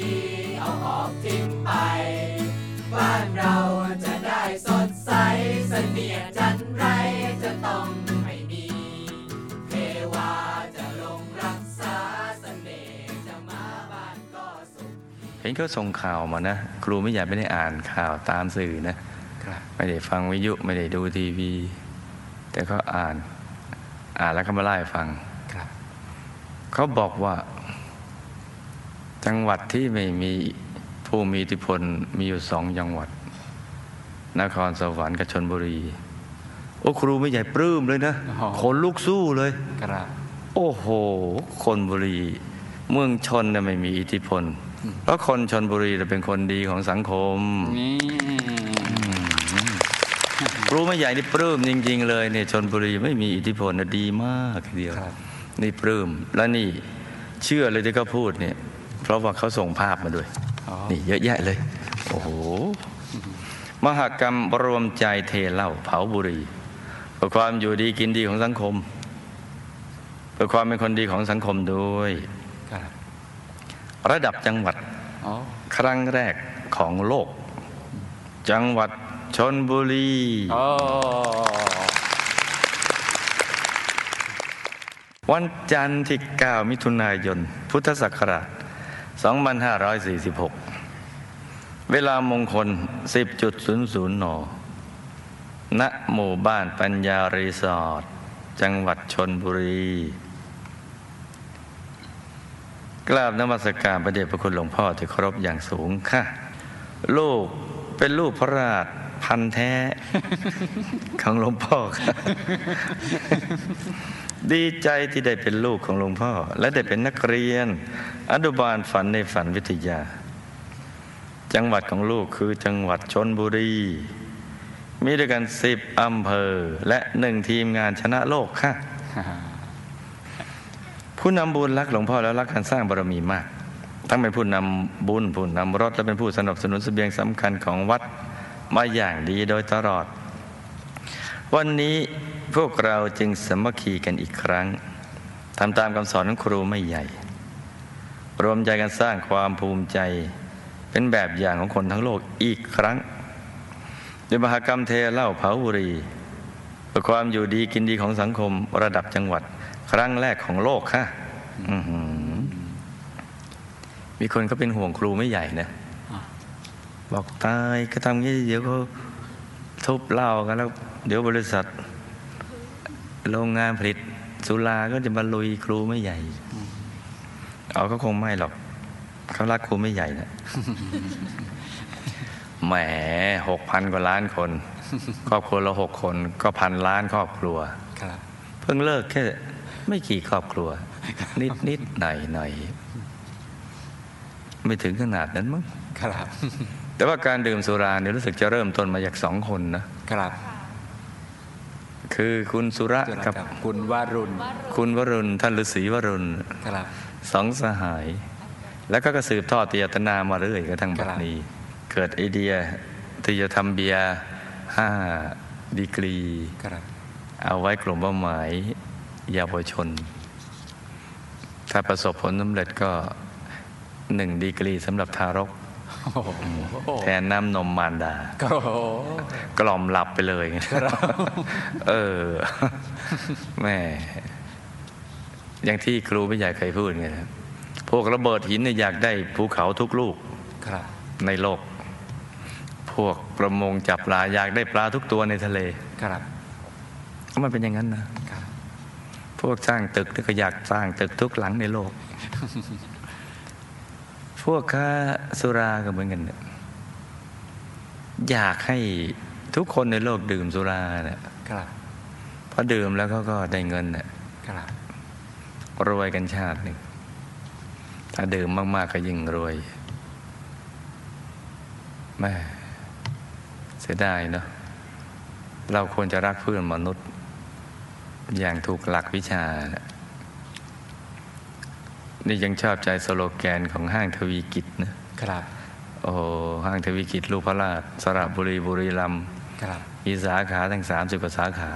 ดี เอาออกทิ้งไป บ้านเราจะได้สดใสเสนียดจันไรจะต้องไม่มี เทวาจะลงรักษาเสน่ห์จะมาบ้านก็สุข เห็นเขาส่งข่าวมานะ ครูไม่อยากไม่ได้อ่านข่าวตามสื่อนะครับไม่ได้ฟังวิทยุไม่ได้ดูทีวี แต่เขาอ่าน อ่านแล้วก็มาไล่าให้ฟังครับเขาบอกว่า จังหวัดที่ไม่มีผู้มีอิทธิพลมีอยู่สองจังหวัด นครสวรรค์กับชนบุรี โอ้ครูไม่ใหญ่ปลื้มเลยนะอ๋อคนลุกสู้เลยครับโอ้โห คนบุรี เมืองชนเนี่ยไม่มีอิทธิพล เพราะคนชนบุรีเนี่ยเป็นคนดีของสังคมนี่ครูไม่ใหญ่นี่ปลื้มจริง ๆ เลยเนี่ยชนบุรีไม่มีอิทธิพลนะดีมากทีเดียวครับนี่ปลื้มแล้วนี่เชื่อเลยที่เขาพูดเนี่ย เพราะว่าเขาส่งภาพมาด้วยอ๋อนี่เยอะแยะเลย โอ้โห มหากรรมรวมใจเทเหล้าเผาบุหรีเพื่อความอยู่ดีกินดีของสังคมเพื่อความเป็นคนดีของสังคมด้วยครับระดับจังหวัดอ๋อครั้งแรกของโลก จังหวัดชนบุรีอ๋อวันจันทร์ที่ 9 มิถุนายน พุทธศักราช 2546 เวลามงคล 10.00 น ณ หมู่บ้านปัญญารีสอร์ท จังหวัดชนบุรี กราบนมัสการพระเดชพระคุณหลวงพ่อที่เคารพอย่างสูงค่ะ ลูกเป็นลูกพระราชพันแท้ ของหลวงพ่อค่ะ ดีใจที่ได้เป็นลูกของหลวงพ่อ และได้เป็นนักเรียน อนุบาลฝันในฝันวิทยา จังหวัดของลูกคือจังหวัดชนบุรี มีด้วยกันสิบอำเภอ และหนึ่งทีมงานชนะโลกค่ะ ผู้นำบุญรักหลวงพ่อแล้วรักการสร้างบารมีมาก ทั้งเป็นผู้นำบุญผู้นำรถและเป็นผู้สนับสนุนเสบียงสำคัญของวัดมาอย่างดีโดยตลอด วันนี้พวกเราจึงสามัคคีกันอีกครั้งทำตามคำสอนของครูไม่ใหญ่ รวมใจกันสร้างความภูมิใจ เป็นแบบอย่างของคนทั้งโลกอีกครั้งด้วยมหากรรมเทเหล้าเผาบุหรีเพื่อความอยู่ดีกินดีของสังคมระดับจังหวัด ครั้งแรกของโลกค่ะอื้อหือมีคนก็เป็นห่วงครูไม่ใหญ่นะบอกตายก็ทำงี้เดี๋ยวเขาทุบเหล้ากันแล้ว เดี๋ยวบริษัท โรงงานผลิตสุราก็จะมาลุยครูไม่ใหญ่ เอาก็คงไม่หรอกเขารักครูไม่ใหญ่นะแหมหกพันกว่าล้านคน ครอบครัวเราหกคนก็พันล้านครอบครัวครับเพิ่งเลิกแค่ไม่กี่ครอบครัว นิดนิดหน่อยหน่อยไม่ถึงขนาดนั้นมั้งครับ แต่ว่าการดื่มสุราเนี่ยรู้สึกจะเริ่มต้นมาจากสองคนนะครับ คือคุณสุระจุลกับกับคุณวารุณ คุณวรุณท่านฤาษีวรุณครับสองสหาย แล้วก็กระสืบทอดเตียตนามาเรื่อยกระทั่งบัดครับนี้ เกิดไอเดียที่จะทำเบียร์ห้าดีกรีครับเอาไว้กลุ่มเป้าหมายเยาวชน ถ้าประสบผลสำเร็จก็หนึ่งดีกรีสำหรับทารกโอ้โห แทนน้ำนมมารดาก็โอ้โหกล่อมหลับไปเลยเออแม่อย่างที่ครูไม่ใหญ่เคยพูดไงครับพวกระเบิดหินเนี่ยอยากได้ภูเขาทุกลูกครับในโลก พวกประมงจับปลาอยากได้ปลาทุกตัวในทะเลครับก็มันเป็นอย่างนั้นนะครับพวกสร้างตึกเนี่ยก็อยากสร้างตึกทุกหลังในโลก พวกค้าสุราก็เหมือนกันเนี่ยอยากให้ทุกคนในโลกดื่มสุราเนี่ยครับพอดื่มแล้วเขาก็ได้เงินเนี่ยครับรวยกันชาติหนึ่งถ้าดื่มมาก ๆ ก็ยิ่งรวยแม่เสียดายเนาะเราควรจะรักเพื่อนมนุษย์ อย่างถูกหลักวิชานะ นี่ยังชอบใจสโลแกนของห้างทวีกิจนะครับ โอ้โหห้างทวีกิจลูกพระราชสระบุรีบุรีรัมย์ครับมีสาขาทั้งสามสิบกว่าสาขา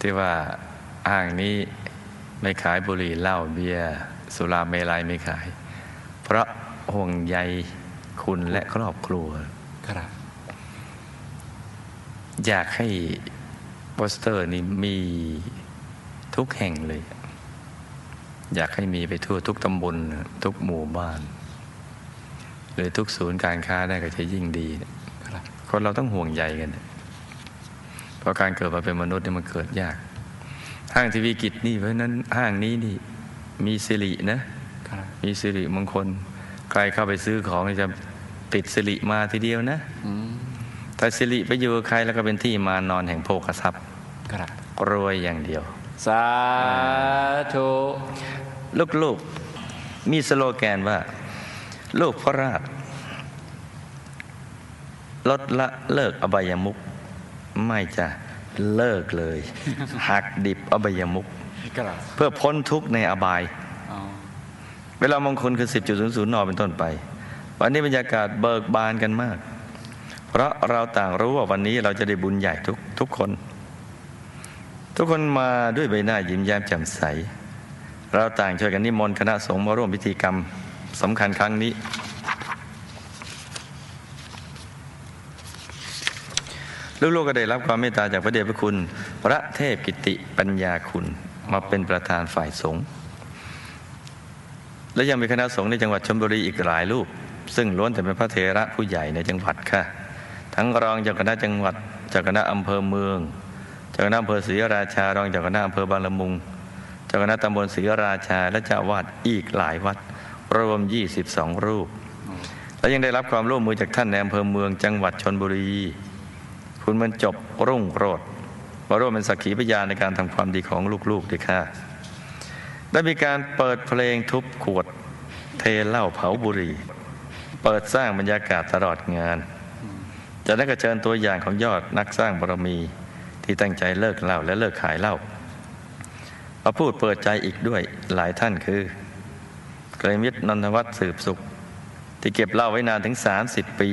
ที่ว่าห้างนี้ไม่ขายบุหรี่เหล้าเบียร์สุราเมลัยไม่ขายราะห่วงใยคุณและครอบครัวครับ อยากให้โปสเตอร์นี้มีทุกแห่งเลย อยากให้มีไปทั่วทุกตำบลทุกหมู่บ้าน หรือทุกศูนย์การค้าได้ก็จะยิ่งดีครับคนเราต้องห่วงใยกัน เพราะการเกิดมาเป็นมนุษย์เนี่ยมันเกิดยาก ห้างทีวีกิจนี่เพราะฉะนั้นห้างนี้นี่มีสิรินะครับมีสิริมงคล ใครเข้าไปซื้อของจะติดสิริมาทีเดียวนะอืมแต่สิริไปอยู่กับใครแล้วก็เป็นที่มานอนแห่งโภคทรัพย์ครับรวยอย่างเดียว สาธุ ลูกๆมีสโลแกนว่า ลูกพระราชลดละเลิกอบายมุกไม่จะเลิกเลย หักดิบอบายมุกครับเพื่อพ้นทุกข์ในอบายอ๋อเวลามงคลคือ 10.00นเป็นต้นไป วันนี้บรรยากาศเบิกบานกันมาก เพราะเราต่างรู้ว่าวันนี้เราจะได้บุญใหญ่ทุกทุกคน ทุกคนมาด้วยใบหน้ายิ้มแย้มแจ่มใส เราต่างช่วยกันนิมนต์คณะสงฆ์มาร่วมพิธีกรรมสำคัญครั้งนี้ ลูกๆก็ได้รับความเมตตาจากพระเดชพระคุณ พระเทพกิติปัญญาคุณมาเป็นประธานฝ่ายสงฆ์และยังมีคณะสงฆ์ในจังหวัดชลบุรีอีกหลายรูป ซึ่งล้วนแต่เป็นพระเถระผู้ใหญ่ในจังหวัดค่ะ ทั้งรองจ้าคณะจังหวัดจ้าคณะอำเภอเมืองจ้าคณะอำเภอศรีราชารองจ้าคณะอำเภอบางละมุง จ้าคณะตำบลศรีราชาและเจ้าวาดอีกหลายวัด รวม 22 รูป และยังได้รับความร่วมมือจากท่านในอำเภอเมืองจังหวัดชนบุรี คุณบรรจบรุ่งโรดมาร่วมเป็นสักขีพยานในการทำความดีของลูกๆด้วยค่ะ ได้มีการเปิดเพลงทุบขวดเทเหล้าเผาบุหรี่เปิดสร้างบรรยากาศตลอดงานจากนั้นก็เชิญตัวอย่างของยอดนักสร้างบารมี ที่ตั้งใจเลิกเหล้าและเลิกขายเหล้า มาพูดเปิดใจอีกด้วยหลายท่านคือเกรมิตรนนทวัฒน์สืบสุข ที่เก็บเหล้าไว้นานถึง 30 ปี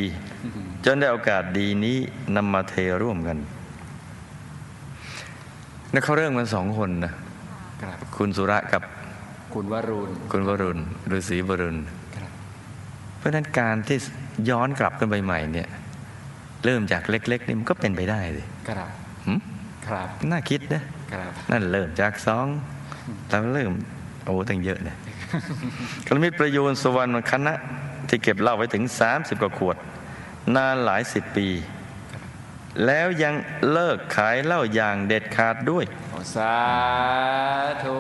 จนได้โอกาสดีนี้นำมาเทร่วมกันนั่นเขาเรื่องมันสองคนนะครับคุณสุระกับคุณวรุณคุณวรุณฤาษีวรุณครับเพราะฉะนั้นการที่ย้อนกลับกันไปใหม่เนี่ย เริ่มจากเล็ก ๆ นี่มันก็เป็นไปได้เลยครับหึครับน่าคิดนะครับ นั่นเริ่มจากสองแล้วเริ่มโอ้ตั้งเยอะนะกรมิตรประยูนสุวรรณคณะที่เก็บเหล้าไว้ถึง 30 กว่าขวด นานหลายสิบปี แล้วยังเลิกขายเหล้าอย่างเด็ดขาดด้วยสาธุ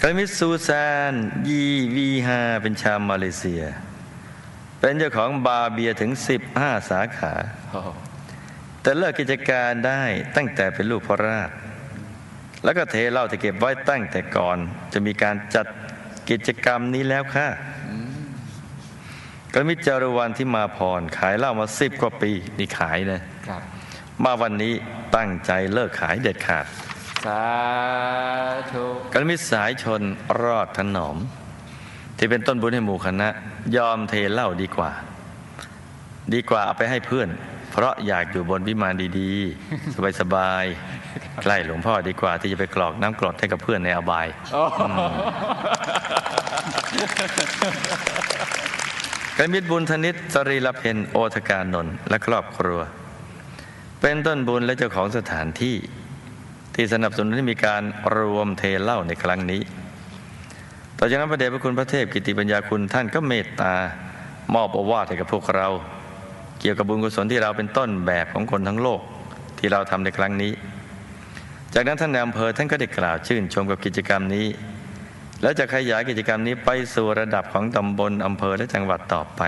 กรมิตรซูซานยีวีฮาเป็นชาวมาเลเซีย เป็นเจ้าของบาร์เบียร์ถึง 15 สาขาโอ้แต่เลิกกิจการได้ตั้งแต่เป็นลูกพระราช แล้วก็เทเหล้าที่เก็บไว้ตั้งแต่ก่อน จะมีการจัดกิจกรรมนี้แล้วค่ะกรมิตรจารุวันที่มาพรขายเหล้ามาสิบกว่าปี นี่ขายนะครับมาวันนี้ตั้งใจเลิกขายเด็ดขาดสาธุกรมิตรสายชนรอดถนอม ที่เป็นต้นบุญให้หมู่คณะ ยอมเทเหล้าดีกว่า ดีกว่าเอาไปให้เพื่อน เพราะอยากอยู่บนวิมานดีๆ สบายๆ ใกล้หลวงพ่อดีกว่าที่จะไปกรอกน้ำกรดให้กับเพื่อนในอบายโอ้กรมิตรบุญธนิตสรีละเพนโอทการนนท์และครอบครัว เป็นต้นบุญและเจ้าของสถานที่ ที่สนับสนุนให้มีการรวมเทเหล้าในครั้งนี้ ต่อจากนั้นพระเดชพระคุณพระเทพกิติปัญญาคุณท่านก็เมตตามอบโอวาทให้กับพวกเรา เกี่ยวกับบุญกุศลที่เราเป็นต้นแบบของคนทั้งโลกที่เราทำในครั้งนี้ จากนั้นท่านในอำเภอท่านก็ได้กล่าวชื่นชมกับกิจกรรมนี้ แล้วจะขยายกิจกรรมนี้ไปสู่ระดับของตำบลอำเภอและจังหวัดต่อไป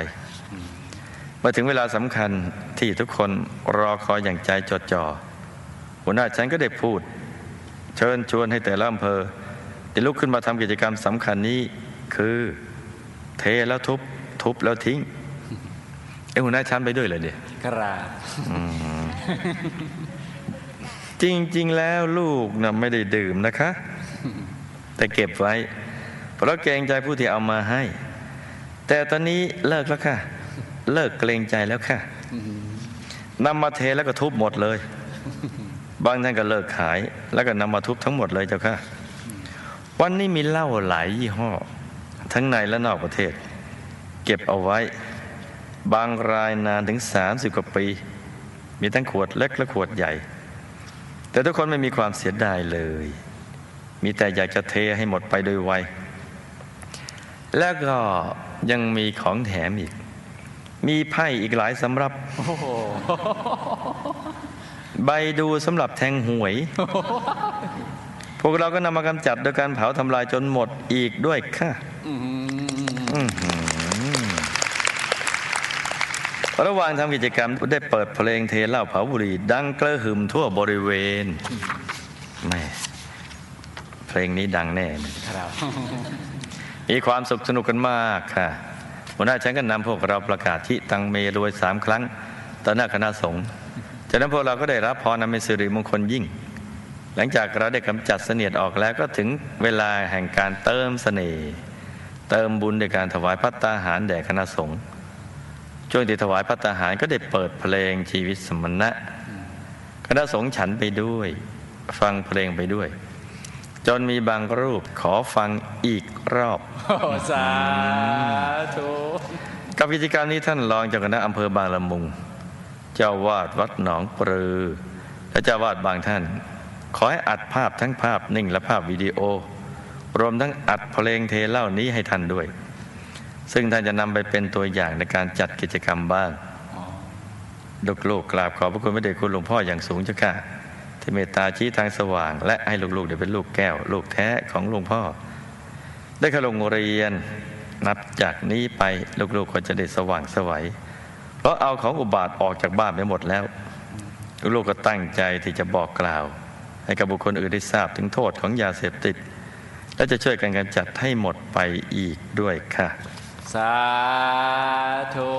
มาถึงเวลาสำคัญที่ทุกคนรอคอยอย่างใจจดจ่อหัวหน้าฉันก็ได้พูด เชิญชวนให้แต่ละอำเภอได้ลุกขึ้นมาทำกิจกรรมสำคัญนี้ คือเทแล้วทุบ ทุบแล้วทิ้งเอ้หัวหน้าชั้นไปด้วยเลยเดียครับ จริง ๆ แล้วลูกนะไม่ได้ดื่มนะคะ แต่เก็บไว้ เพราะเกรงใจผู้ที่เอามาให้ แต่ตอนนี้เลิกแล้วค่ะ เลิกเกรงใจแล้วค่ะนำมาเทแล้วก็ทุบหมดเลย บางท่านก็เลิกขาย แล้วก็นำมาทุบทั้งหมดเลยเจ้าค่ะ วันนี้มีเหล้าหลายยี่ห้อ ทั้งในและนอกประเทศ เก็บเอาไว้ บางรายนานถึง 30 กว่าปี มีทั้งขวดเล็กและขวดใหญ่ แต่ทุกคนไม่มีความเสียดายเลย มีแต่อยากจะเทให้หมดไปโดยไว แล้วก็ยังมีของแถมอีก มีไพ่อีกหลายสำหรับ ใบดูสำหรับแทงหวย พวกเราก็นำมากำจัดโดยการเผาทำลายจนหมดอีกด้วยค่ะ ระหว่างทำกิจกรรมได้เปิดเพลงเทเหล้าเผาบุหรี่ดังกระหึ่มทั่วบริเวณแม่เพลงนี้ดังแน่นะครับมีความสุขสนุกกันมากค่ะหัวหน้าฉันก็นำพวกเราประกาศที่ตังเมรวยสามครั้งต่อหน้าคณะสงฆ์จากนั้นพวกเราก็ได้รับพรนำเป็นสิริมงคลยิ่ง หลังจากเราได้กำจัดเสนียดออกแล้วก็ถึงเวลาแห่งการเติมเสน่ห์เติมบุญในการถวายพัตตาหารแด่คณะสงฆ์ ช่วงที่ถวายพัตตาหารก็ได้เปิดเพลงชีวิตสมณะคณะสงฆ์ฉันไปด้วย ฟังเพลงไปด้วย จนมีบางรูปขอฟังอีกรอบโอ้สาธุกับกิจกรรมนี้ท่านรองเจ้าคณะอำเภอบางละมุง เจ้าวาดวัดหนองปรือ และเจ้าวาดบางท่าน ขอให้อัดภาพทั้งภาพนิ่งและภาพวิดีโอ รวมทั้งอัดเพลงเทเหล่านี้ให้ท่านด้วย ซึ่งท่านจะนำไปเป็นตัวอย่างในการจัดกิจกรรมบ้างลูกๆกราบขอบพระคุณพระเดชคุณหลวงพ่ออย่างสูงเจ้าค่ะที่เมตตาชี้ทางสว่าง และให้ลูกๆได้เป็นลูกแก้ว ลูกแท้ของหลวงพ่อ ได้เข้าโรงเรียนนับจากนี้ไปลูกๆก็จะได้สว่างสวัยเพราะเอาของอุบาทออกจากบ้านไปหมดแล้ว ลูกๆก็ตั้งใจที่จะบอกกล่าว ให้กับบุคคลอื่นได้ทราบถึงโทษของยาเสพติด และจะช่วยกันกำจัดให้หมดไปอีกด้วยค่ะ สาธุ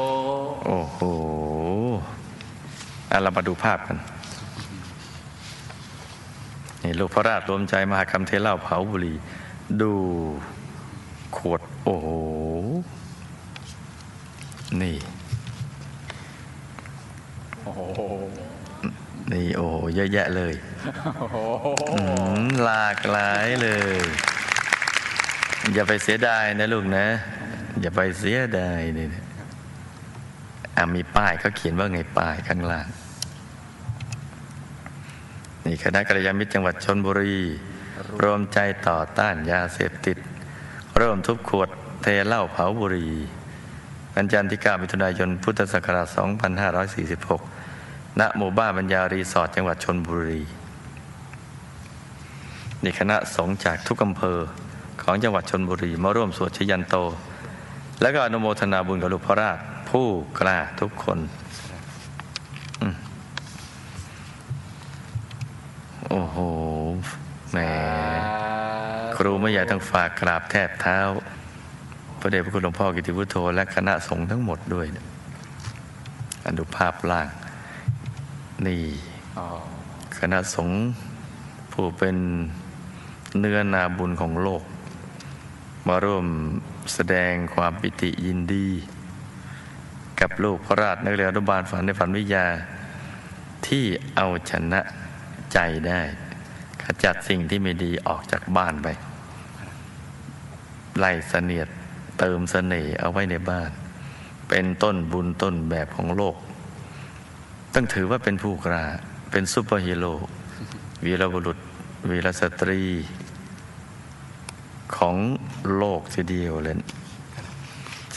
โอ้โหอะเรามาดูภาพกัน นี่ลูกพระราชรวมใจมหากรรมเทเหล่าเผาบุหรี่ดูขวด โอ้โห นี่ โอ้โห นี่ โอ้โห เยอะแยะเลยโอ้โหอืมหลากหลายเลย อย่าไปเสียดายนะลูกนะ อย่าไปเสียดายนี่นะอะมีป้ายเขาเขียนว่าไงป้ายข้างล่าง นี่คณะกัลยาณมิตรจังหวัดชนบุรี รวมใจต่อต้านยาเสพติด เริ่มทุบขวดเทเหล้าเผาบุรี่วันจันทร์ที่9มิถุนายน พุทธศักราช 2546 ณ หมู่บ้านบรรยารีสอร์ทจังหวัดชนบุรี นี่คณะสงฆ์จากทุกอำเภอของจังหวัดชนบุรี มาร่วมสวดชยันโต และก็อนุโมทนาบุญกับลูกพระราชผู้กล้าทุกคนอืมโอ้โหแหมครูไม่ใหญ่ต้องฝากกราบแทบเท้า พระเดชพระคุณหลวงพ่อกิติพุทโธและคณะสงฆ์ทั้งหมดด้วยนะอนุภาพล่าง นี่อ๋อคณะสงฆ์ผู้เป็นเนื้อนาบุญของโลก มาร่วมแสดงความปิติยินดี กับลูกพระราชนักเรียนอนุบาลฝันในฝันวิทยา ที่เอาชนะใจได้ ขจัดสิ่งที่ไม่ดีออกจากบ้านไป ไล่เสนียดเติมเสน่ห์เอาไว้ในบ้าน เป็นต้นบุญต้นแบบของโลก ต้องถือว่าเป็นผู้กล้าเป็นซูเปอร์ฮีโร่วีรบุรุษวีรสตรี ของ โลกทีเดียวเลย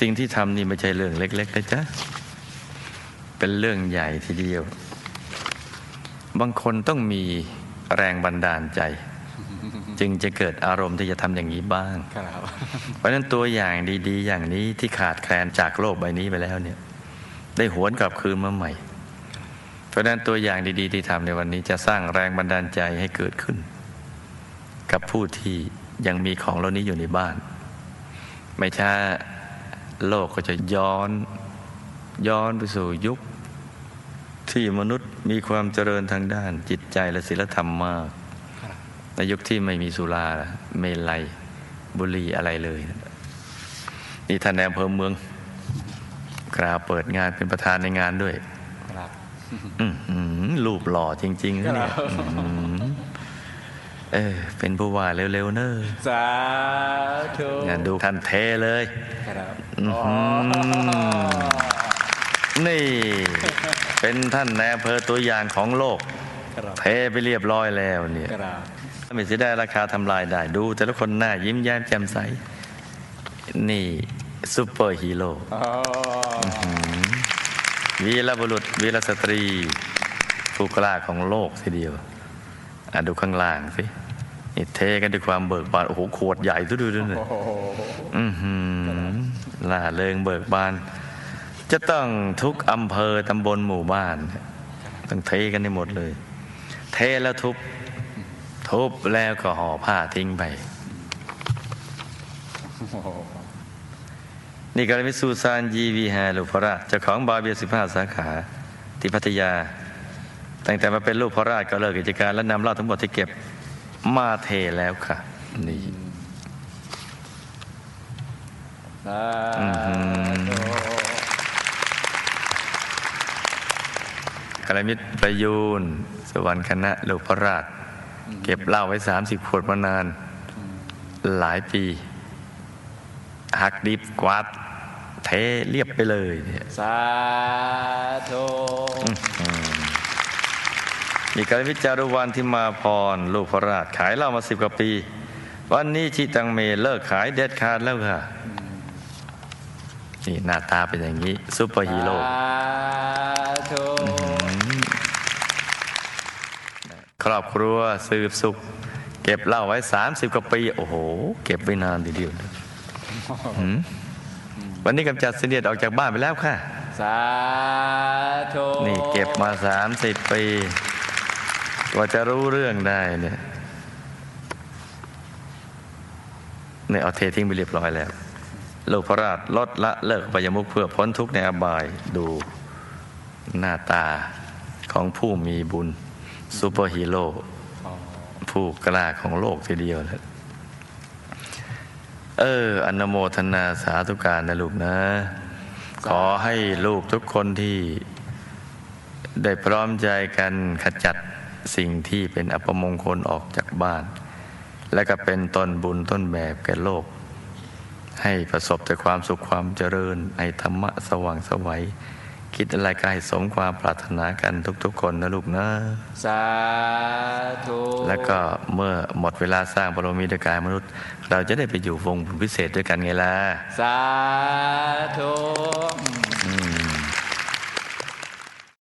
สิ่งที่ทำนี่ไม่ใช่เรื่องเล็กๆนะจ๊ะ เป็นเรื่องใหญ่ทีเดียว บางคนต้องมีแรงบันดาลใจ จึงจะเกิดอารมณ์ที่จะทำอย่างนี้บ้างครับเพราะฉะนั้นตัวอย่างดีๆ อย่างนี้ที่ขาดแคลนจากโลกใบนี้ไปแล้วเนี่ย ได้หวนกลับคืนมาใหม่ เพราะฉะนั้นตัวอย่างดีๆ ที่ทำในวันนี้จะสร้างแรงบันดาลใจให้เกิดขึ้น กับผู้ที่ ยังมีของเหล่านี้อยู่ในบ้าน ไม่ช้าโลกก็จะย้อน ย้อนไปสู่ยุค ที่มนุษย์มีความเจริญทางด้าน จิตใจและศีลธรรมมาก ในยุคที่ไม่มีสุราเมลัย บุหรี่อะไรเลยนะนี่ท่านในอำเภอเมืองกล่าวเปิดงานเป็นประธานในงานด้วย ครับอื้อหือรูปหล่อจริง ๆ นะเนี่ยครับอื้อหือ เออเป็นผู้ว่าเร็วๆเนอะสาธุงานดูทันเทเลยครับอื้อหือนี่ เป็นท่านในอำเภอตัวอย่างของโลกครับเทไปเรียบร้อยแล้วเนี่ยครับไม่เสียได้ราคาทำลายได้ดู แต่ละคนหน้ายิ้มแย้มแจ่มใส นี่ซูเปอร์ฮีโร่อ๋อวีรบุรุษวีรสตรีผู้กล้าของโลกทีเดียว อะดูข้างล่างสินี่เทกันด้วยความเบิกบาน โอ้โห ขวดใหญ่ทุกดูด้วยเนี่ยอือหือล่าเริงเบิกบาน จะต้องทุกอำเภอตำบลหมู่บ้าน ต้องเทกันให้หมดเลย เทแล้วทุบ ทุบแล้วก็ห่อผ้าทิ้งไป นี่ก็เลยมิสูซานยีวีฮาลูกพระเจ้าของบาร์เบียสิบห้าสาขา ที่พัทยา ตั้งแต่มาเป็นลูกพระราชก็เลิกกิจการ และนำเหล้าทั้งหมดที่เก็บมาเทแล้วค่ะ นี่สาอื้อหืธุกรมิตรประยูนสวรรคณะลูกพระราช เก็บเหล้าไว้สามสิบขวดมานาน หลายปี หักดิบกวาดเทเรียบไปเลยเนี่ยสาธุ มีการวิจารุวันที่มาพรลูกพระราชขายเหล้ามาสิบกว่าปี วันนี้ชิตังเมเลิกขายเด็ดขาดแล้วค่ะ นี่หน้าตาเป็นอย่างนี้ซูเปอร์ฮีโร่สาธุครอบครัวสืบสุข เก็บเหล้าไว้30กว่าปี โอ้โห เก็บไว้นานทีเดียวนะหืมวันนี้กำจัดเสนียดออกจากบ้านไปแล้วค่ะ สาธุ นี่เก็บมา30ปี กว่าจะรู้เรื่องได้เนี่ยเนี่ยเอาเททิ้งไปเรียบร้อยแล้วลูกพระราชลดละเลิกอบายมุขเพื่อพ้นทุกข์ในอบายดูหน้าตาของผู้มีบุญซูเปอร์ฮีโร่ผู้กล้าของโลกทีเดียวนะเออ อนโมทนาสาธุการนะลูกนะ ขอให้ลูกทุกคนที่ได้พร้อมใจกันขจัด สิ่งที่เป็นอัปมงคลออกจากบ้าน และก็เป็นต้นบุญต้นแบบแก่โลก ให้ประสบแต่ความสุขความเจริญในธรรมะสว่างไสวัยคิดอะไรก็ให้สมความปรารถนากันทุก ๆ คนนะลูกนะ สาธุ แล้วก็เมื่อหมดเวลาสร้างบารมีด้วยกายมนุษย์ เราจะได้ไปอยู่วงบุญพิเศษด้วยกันไงล่ะ สาธุ